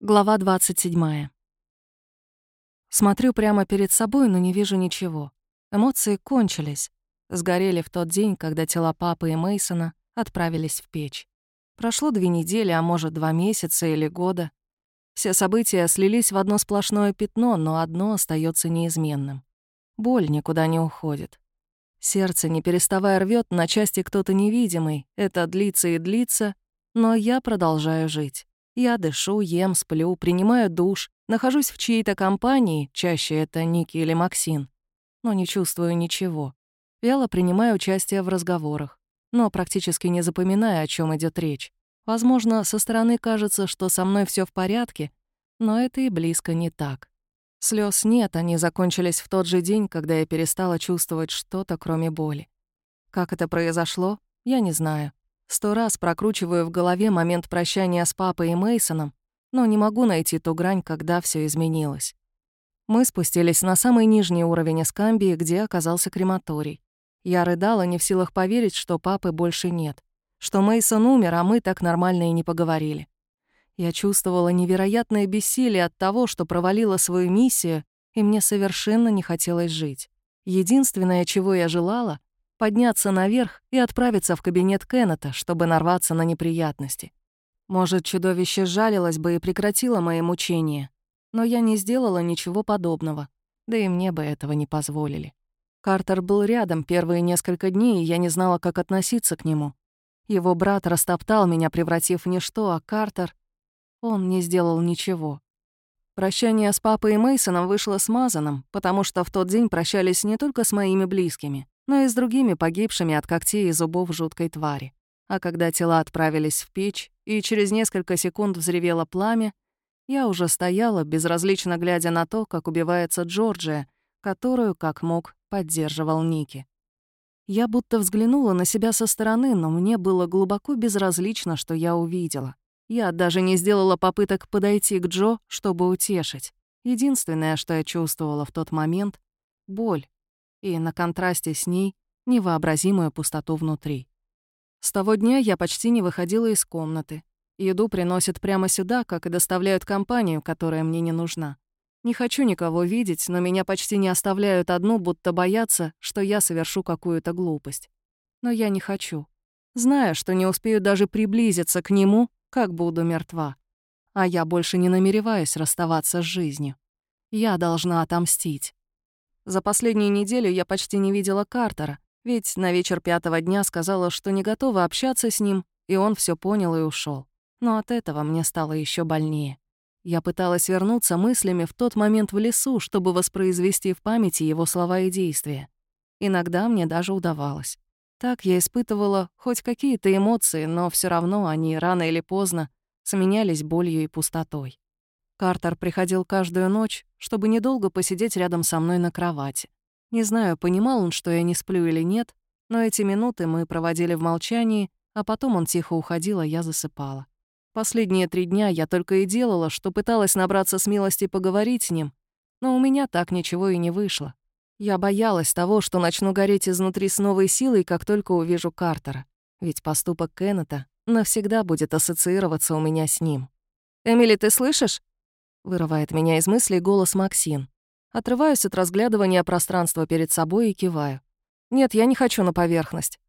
Глава 27. Смотрю прямо перед собой, но не вижу ничего. Эмоции кончились. Сгорели в тот день, когда тела папы и Мейсона отправились в печь. Прошло две недели, а может, два месяца или года. Все события слились в одно сплошное пятно, но одно остается неизменным. Боль никуда не уходит. Сердце, не переставая рвет на части кто-то невидимый. Это длится и длится, но я продолжаю жить. Я дышу, ем, сплю, принимаю душ, нахожусь в чьей-то компании, чаще это Ники или Максин, но не чувствую ничего. Вяло принимаю участие в разговорах, но практически не запоминаю, о чем идет речь. Возможно, со стороны кажется, что со мной все в порядке, но это и близко не так. Слез нет, они закончились в тот же день, когда я перестала чувствовать что-то, кроме боли. Как это произошло, я не знаю. Сто раз прокручиваю в голове момент прощания с папой и Мейсоном, но не могу найти ту грань, когда все изменилось. Мы спустились на самый нижний уровень Эскамбии, где оказался крематорий. Я рыдала, не в силах поверить, что папы больше нет, что Мейсон умер, а мы так нормально и не поговорили. Я чувствовала невероятное бессилие от того, что провалила свою миссию, и мне совершенно не хотелось жить. Единственное, чего я желала, подняться наверх и отправиться в кабинет Кеннета, чтобы нарваться на неприятности. Может, чудовище жалилось бы и прекратило мои мучения, но я не сделала ничего подобного, да и мне бы этого не позволили. Картер был рядом первые несколько дней, и я не знала, как относиться к нему. Его брат растоптал меня, превратив в ничто, а Картер... Он не сделал ничего. Прощание с папой и Мейсоном вышло смазанным, потому что в тот день прощались не только с моими близкими, но и с другими погибшими от когтей и зубов жуткой твари. А когда тела отправились в печь, и через несколько секунд взревело пламя, я уже стояла, безразлично глядя на то, как убивается Джорджия, которую, как мог, поддерживал Ники. Я будто взглянула на себя со стороны, но мне было глубоко безразлично, что я увидела. Я даже не сделала попыток подойти к Джо, чтобы утешить. Единственное, что я чувствовала в тот момент — боль, и на контрасте с ней невообразимую пустоту внутри. С того дня я почти не выходила из комнаты. Еду приносят прямо сюда, как и доставляют компанию, которая мне не нужна. Не хочу никого видеть, но меня почти не оставляют одну, будто боятся, что я совершу какую-то глупость. Но я не хочу. Знаю, что не успею даже приблизиться к нему, как буду мертва. А я больше не намереваюсь расставаться с жизнью. Я должна отомстить. За последнюю неделю я почти не видела Картера, ведь на вечер пятого дня сказала, что не готова общаться с ним, и он все понял и ушел. Но от этого мне стало еще больнее. Я пыталась вернуться мыслями в тот момент в лесу, чтобы воспроизвести в памяти его слова и действия. Иногда мне даже удавалось. Так я испытывала хоть какие-то эмоции, но все равно они рано или поздно сменялись болью и пустотой. Картер приходил каждую ночь, чтобы недолго посидеть рядом со мной на кровати. Не знаю, понимал он, что я не сплю или нет, но эти минуты мы проводили в молчании, а потом он тихо уходил, а я засыпала. Последние три дня я только и делала, что пыталась набраться смелости поговорить с ним, но у меня так ничего и не вышло. Я боялась того, что начну гореть изнутри с новой силой, как только увижу Картера. Ведь поступок Кеннета навсегда будет ассоциироваться у меня с ним. «Эмили, ты слышишь?» Вырывает меня из мыслей голос Максин. Отрываюсь от разглядывания пространства перед собой и киваю. «Нет, я не хочу на поверхность».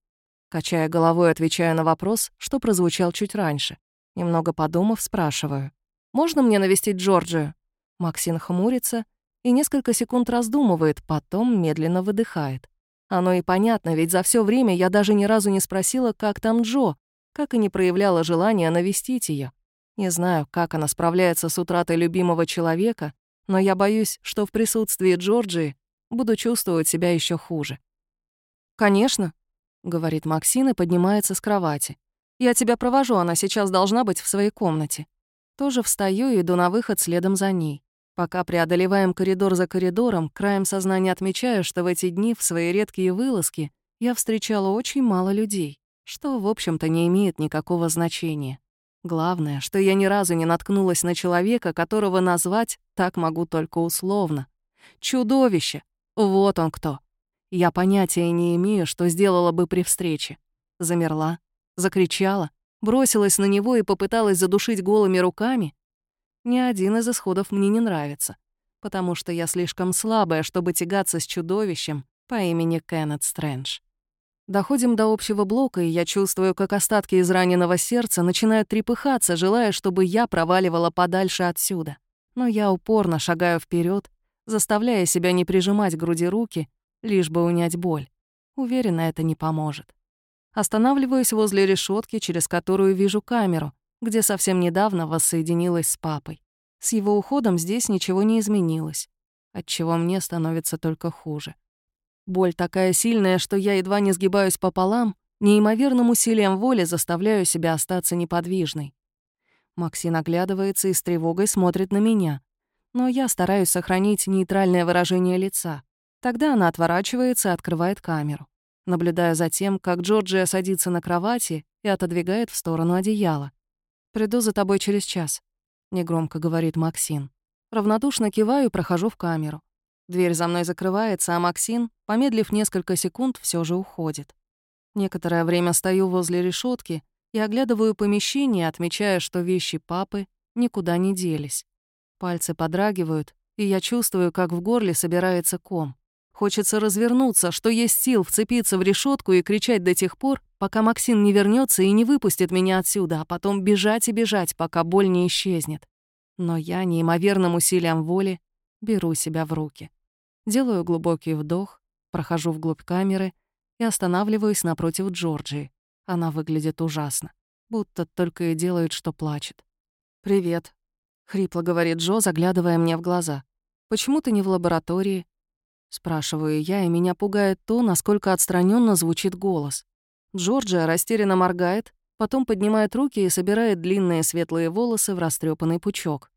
Качая головой, отвечаю на вопрос, что прозвучал чуть раньше. Немного подумав, спрашиваю. «Можно мне навестить Джорджию?» Максин хмурится и несколько секунд раздумывает, потом медленно выдыхает. Оно и понятно, ведь за все время я даже ни разу не спросила, как там Джо, как и не проявляла желания навестить ее. Не знаю, как она справляется с утратой любимого человека, но я боюсь, что в присутствии Джорджии буду чувствовать себя еще хуже. «Конечно», — говорит Максин и поднимается с кровати. «Я тебя провожу, она сейчас должна быть в своей комнате». Тоже встаю и иду на выход следом за ней. Пока преодолеваем коридор за коридором, краем сознания отмечаю, что в эти дни в свои редкие вылазки я встречала очень мало людей, что, в общем-то, не имеет никакого значения. Главное, что я ни разу не наткнулась на человека, которого назвать так могу только условно. Чудовище! Вот он кто. Я понятия не имею, что сделала бы при встрече. Замерла, закричала, бросилась на него и попыталась задушить голыми руками. Ни один из исходов мне не нравится, потому что я слишком слабая, чтобы тягаться с чудовищем по имени Кеннет Стрэндж. Доходим до общего блока, и я чувствую, как остатки израненного сердца начинают трепыхаться, желая, чтобы я проваливала подальше отсюда. Но я упорно шагаю вперед, заставляя себя не прижимать к груди руки, лишь бы унять боль. Уверена, это не поможет. Останавливаюсь возле решетки, через которую вижу камеру, где совсем недавно воссоединилась с папой. С его уходом здесь ничего не изменилось, отчего мне становится только хуже. Боль такая сильная, что я едва не сгибаюсь пополам, неимоверным усилием воли заставляю себя остаться неподвижной. Максин оглядывается и с тревогой смотрит на меня. Но я стараюсь сохранить нейтральное выражение лица. Тогда она отворачивается и открывает камеру. Наблюдаю за тем, как Джорджия садится на кровати и отодвигает в сторону одеяла. «Приду за тобой через час», — негромко говорит Максин. Равнодушно киваю и прохожу в камеру. Дверь за мной закрывается, а Максин, помедлив несколько секунд, все же уходит. Некоторое время стою возле решетки и оглядываю помещение, отмечая, что вещи папы никуда не делись. Пальцы подрагивают, и я чувствую, как в горле собирается ком. Хочется развернуться, что есть сил вцепиться в решетку и кричать до тех пор, пока Максин не вернется и не выпустит меня отсюда, а потом бежать и бежать, пока боль не исчезнет. Но я неимоверным усилием воли беру себя в руки. Делаю глубокий вдох, прохожу вглубь камеры и останавливаюсь напротив Джорджии. Она выглядит ужасно, будто только и делает, что плачет. «Привет», — хрипло говорит Джо, заглядывая мне в глаза. «Почему ты не в лаборатории?» Спрашиваю я, и меня пугает то, насколько отстраненно звучит голос. Джорджия растерянно моргает, потом поднимает руки и собирает длинные светлые волосы в растрепанный пучок.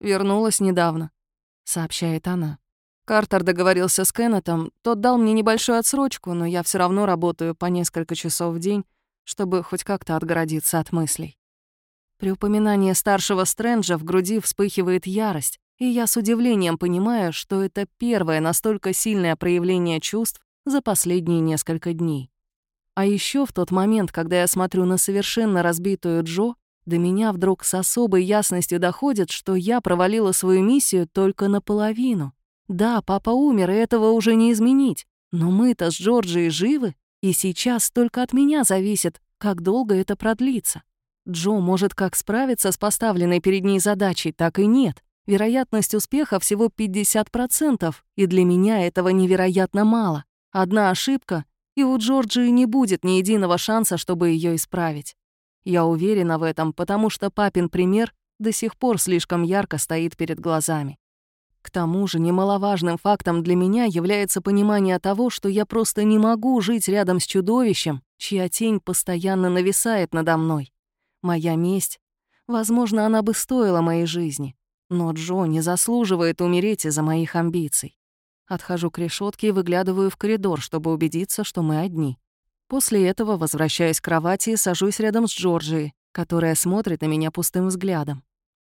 «Вернулась недавно», — сообщает она. Картер договорился с Кеннетом, тот дал мне небольшую отсрочку, но я все равно работаю по несколько часов в день, чтобы хоть как-то отгородиться от мыслей. При упоминании старшего Стрэнджа в груди вспыхивает ярость, и я с удивлением понимаю, что это первое настолько сильное проявление чувств за последние несколько дней. А еще в тот момент, когда я смотрю на совершенно разбитую Джо, до меня вдруг с особой ясностью доходит, что я провалила свою миссию только наполовину. Да, папа умер, и этого уже не изменить. Но мы-то с Джорджией живы, и сейчас только от меня зависит, как долго это продлится. Джо может как справиться с поставленной перед ней задачей, так и нет. Вероятность успеха всего 50%, и для меня этого невероятно мало. Одна ошибка, и у Джорджии не будет ни единого шанса, чтобы ее исправить. Я уверена в этом, потому что папин пример до сих пор слишком ярко стоит перед глазами. К тому же немаловажным фактом для меня является понимание того, что я просто не могу жить рядом с чудовищем, чья тень постоянно нависает надо мной. Моя месть, возможно, она бы стоила моей жизни, но Джо не заслуживает умереть из-за моих амбиций. Отхожу к решетке и выглядываю в коридор, чтобы убедиться, что мы одни. После этого возвращаюсь к кровати и сажусь рядом с Джорджией, которая смотрит на меня пустым взглядом.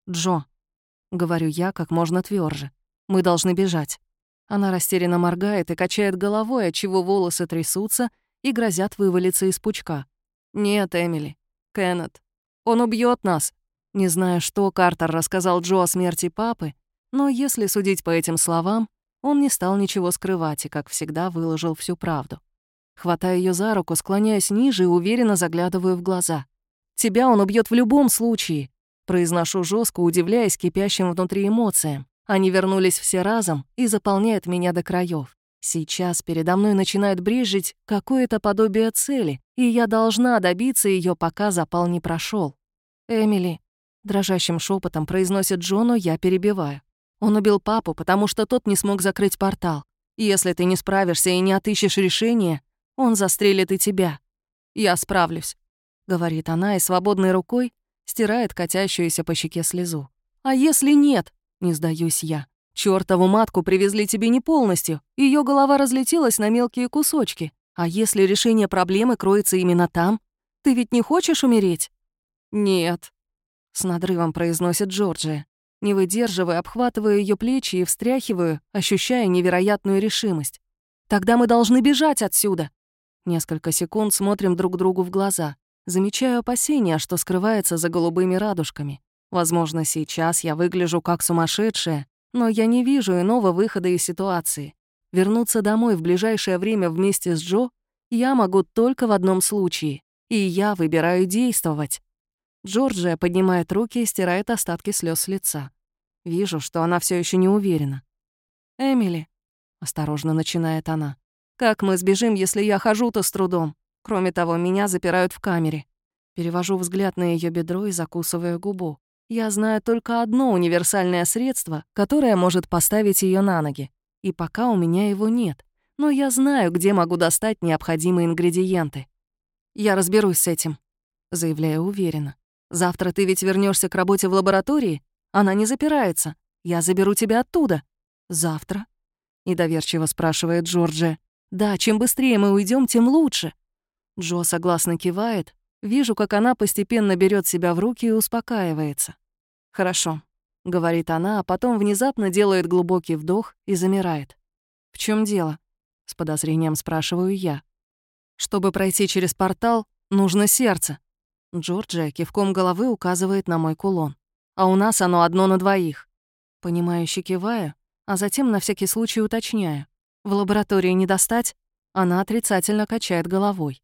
«Джо», — говорю я как можно тверже. Мы должны бежать». Она растерянно моргает и качает головой, отчего волосы трясутся и грозят вывалиться из пучка. «Нет, Эмили. Кеннет. Он убьет нас». Не знаю, что Картер рассказал Джо о смерти папы, но если судить по этим словам, он не стал ничего скрывать и, как всегда, выложил всю правду. Хватаю ее за руку, склоняюсь ниже и уверенно заглядываю в глаза. «Тебя он убьет в любом случае», — произношу жестко, удивляясь кипящим внутри эмоциям. Они вернулись все разом и заполняют меня до краев. Сейчас передо мной начинает брежить какое-то подобие цели, и я должна добиться ее, пока запал не прошел. «Эмили», — дрожащим шепотом произносит Джону, я перебиваю. «Он убил папу, потому что тот не смог закрыть портал. Если ты не справишься и не отыщешь решение, он застрелит и тебя. Я справлюсь», — говорит она и свободной рукой стирает катящуюся по щеке слезу. «А если нет?» Не сдаюсь я. Чёртову матку привезли тебе не полностью. Ее голова разлетелась на мелкие кусочки. А если решение проблемы кроется именно там? Ты ведь не хочешь умереть? Нет. С надрывом произносит Джорджия. Не выдерживая, обхватываю ее плечи и встряхиваю, ощущая невероятную решимость. Тогда мы должны бежать отсюда. Несколько секунд смотрим друг другу в глаза. Замечаю опасения, что скрывается за голубыми радужками. Возможно, сейчас я выгляжу как сумасшедшая, но я не вижу иного выхода из ситуации. Вернуться домой в ближайшее время вместе с Джо я могу только в одном случае, и я выбираю действовать. Джорджия поднимает руки и стирает остатки слез с лица. Вижу, что она все еще не уверена. «Эмили», — осторожно начинает она, «как мы сбежим, если я хожу-то с трудом? Кроме того, меня запирают в камере». Перевожу взгляд на ее бедро и закусываю губу. Я знаю только одно универсальное средство, которое может поставить ее на ноги. И пока у меня его нет. Но я знаю, где могу достать необходимые ингредиенты. Я разберусь с этим, заявляю уверенно. Завтра ты ведь вернешься к работе в лаборатории? Она не запирается. Я заберу тебя оттуда. Завтра? Недоверчиво спрашивает Джорджия. Да, чем быстрее мы уйдем, тем лучше. Джо согласно кивает. Вижу, как она постепенно берет себя в руки и успокаивается. «Хорошо», — говорит она, а потом внезапно делает глубокий вдох и замирает. «В чем дело?» — с подозрением спрашиваю я. «Чтобы пройти через портал, нужно сердце». Джорджия кивком головы указывает на мой кулон. «А у нас оно одно на двоих». Понимающе киваю, а затем на всякий случай уточняю. «В лаборатории не достать?» Она отрицательно качает головой.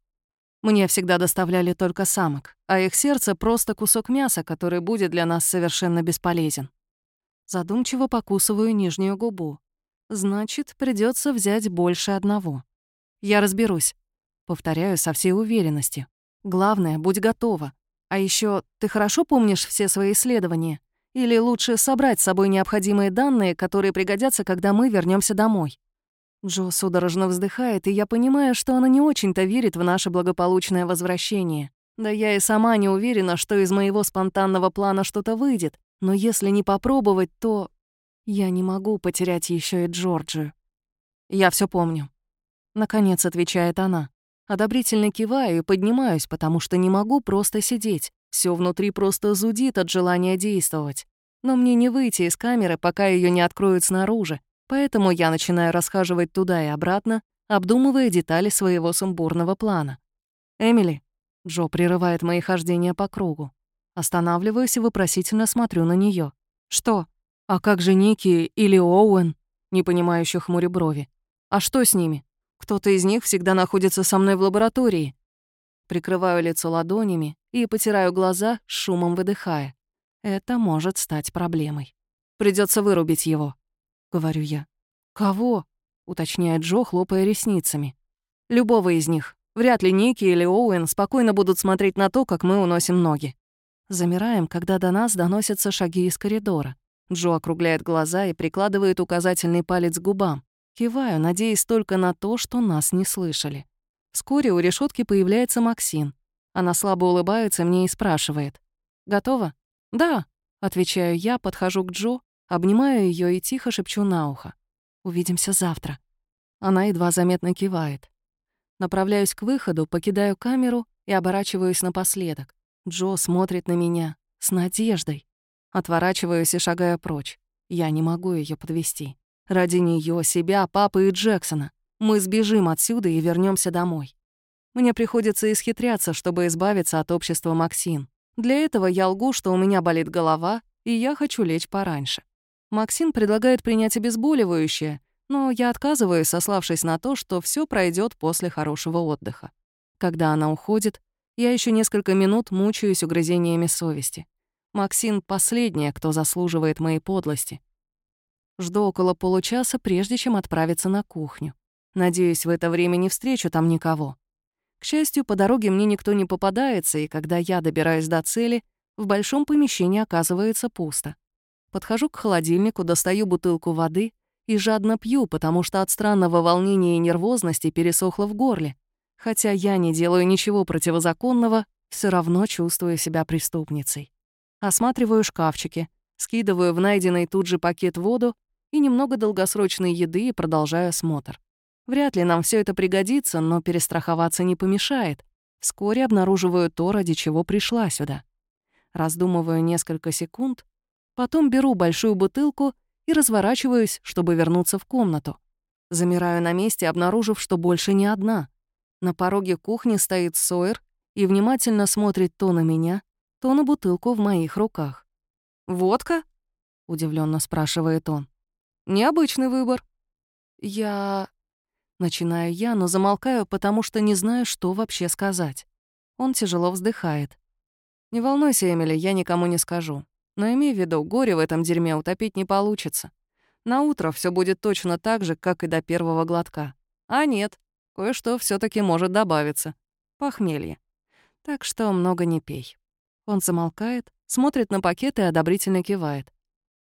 Мне всегда доставляли только самок, а их сердце — просто кусок мяса, который будет для нас совершенно бесполезен. Задумчиво покусываю нижнюю губу. Значит, придется взять больше одного. Я разберусь. Повторяю со всей уверенностью. Главное, будь готова. А еще ты хорошо помнишь все свои исследования? Или лучше собрать с собой необходимые данные, которые пригодятся, когда мы вернемся домой? Джо судорожно вздыхает, и я понимаю, что она не очень-то верит в наше благополучное возвращение. Да я и сама не уверена, что из моего спонтанного плана что-то выйдет. Но если не попробовать, то... Я не могу потерять еще и Джорджию. Я все помню. Наконец отвечает она. Одобрительно киваю и поднимаюсь, потому что не могу просто сидеть. Все внутри просто зудит от желания действовать. Но мне не выйти из камеры, пока ее не откроют снаружи. Поэтому я начинаю расхаживать туда и обратно, обдумывая детали своего сумбурного плана. «Эмили», — Джо прерывает мои хождения по кругу. Останавливаюсь и вопросительно смотрю на нее. «Что? А как же Ники или Оуэн?» Непонимающе хмурю брови. «А что с ними? Кто-то из них всегда находится со мной в лаборатории». Прикрываю лицо ладонями и потираю глаза, шумом выдыхая. Это может стать проблемой. Придется вырубить его. — говорю я. «Кого?» — уточняет Джо, хлопая ресницами. «Любого из них. Вряд ли Ники или Оуэн спокойно будут смотреть на то, как мы уносим ноги». Замираем, когда до нас доносятся шаги из коридора. Джо округляет глаза и прикладывает указательный палец к губам. Киваю, надеясь только на то, что нас не слышали. Вскоре у решетки появляется Максин. Она слабо улыбается мне и спрашивает. «Готова?» «Да», — отвечаю я, подхожу к Джо Обнимаю ее и тихо шепчу на ухо. «Увидимся завтра». Она едва заметно кивает. Направляюсь к выходу, покидаю камеру и оборачиваюсь напоследок. Джо смотрит на меня с надеждой. Отворачиваюсь и шагаю прочь. Я не могу ее подвести. Ради нее, себя, папы и Джексона. Мы сбежим отсюда и вернемся домой. Мне приходится исхитряться, чтобы избавиться от общества Максин. Для этого я лгу, что у меня болит голова, и я хочу лечь пораньше. Максим предлагает принять обезболивающее, но я отказываюсь, сославшись на то, что все пройдет после хорошего отдыха. Когда она уходит, я еще несколько минут мучаюсь угрызениями совести. Максим — последняя, кто заслуживает моей подлости. Жду около получаса, прежде чем отправиться на кухню. Надеюсь, в это время не встречу там никого. К счастью, по дороге мне никто не попадается, и когда я добираюсь до цели, в большом помещении оказывается пусто. Подхожу к холодильнику, достаю бутылку воды и жадно пью, потому что от странного волнения и нервозности пересохло в горле. Хотя я не делаю ничего противозаконного, все равно чувствую себя преступницей. Осматриваю шкафчики, скидываю в найденный тут же пакет воду и немного долгосрочной еды и продолжаю осмотр. Вряд ли нам все это пригодится, но перестраховаться не помешает. Вскоре обнаруживаю то, ради чего пришла сюда. Раздумываю несколько секунд Потом беру большую бутылку и разворачиваюсь, чтобы вернуться в комнату. Замираю на месте, обнаружив, что больше не одна. На пороге кухни стоит Сойер и внимательно смотрит то на меня, то на бутылку в моих руках. «Водка?» — удивленно спрашивает он. «Необычный выбор». «Я...» Начинаю я, но замолкаю, потому что не знаю, что вообще сказать. Он тяжело вздыхает. «Не волнуйся, Эмили, я никому не скажу. Но имей в виду, горе в этом дерьме утопить не получится. На утро все будет точно так же, как и до первого глотка. А нет, кое-что все таки может добавиться. Похмелье. Так что много не пей». Он замолкает, смотрит на пакет и одобрительно кивает.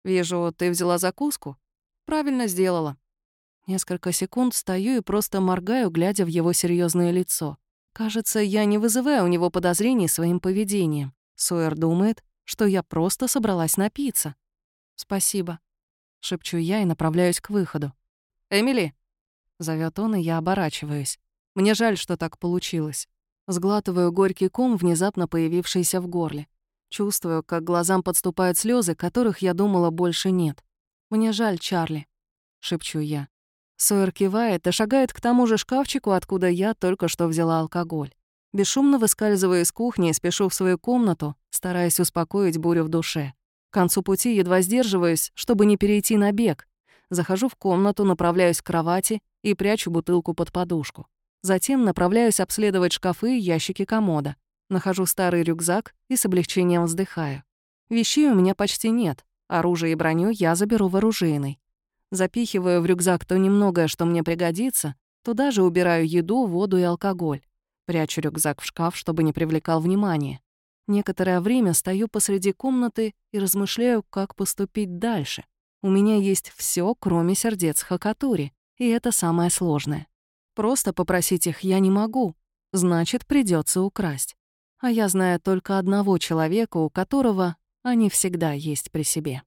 «Вижу, ты взяла закуску?» «Правильно сделала». Несколько секунд стою и просто моргаю, глядя в его серьезное лицо. Кажется, я не вызываю у него подозрений своим поведением. Сойер думает, что я просто собралась напиться. «Спасибо», — шепчу я и направляюсь к выходу. «Эмили!» — зовет он, и я оборачиваюсь. Мне жаль, что так получилось. Сглатываю горький ком, внезапно появившийся в горле. Чувствую, как глазам подступают слезы, которых я думала больше нет. «Мне жаль, Чарли», — шепчу я. Сойер кивает и шагает к тому же шкафчику, откуда я только что взяла алкоголь. Бесшумно выскальзываю из кухни спешу в свою комнату, стараясь успокоить бурю в душе. К концу пути едва сдерживаюсь, чтобы не перейти на бег. Захожу в комнату, направляюсь к кровати и прячу бутылку под подушку. Затем направляюсь обследовать шкафы и ящики комода. Нахожу старый рюкзак и с облегчением вздыхаю. Вещей у меня почти нет. Оружие и броню я заберу в оружейный. Запихиваю в рюкзак то немногое, что мне пригодится, туда же убираю еду, воду и алкоголь. Прячу рюкзак в шкаф, чтобы не привлекал внимания. Некоторое время стою посреди комнаты и размышляю, как поступить дальше. У меня есть все, кроме сердец Хакатури, и это самое сложное. Просто попросить их я не могу, значит, придется украсть. А я знаю только одного человека, у которого они всегда есть при себе.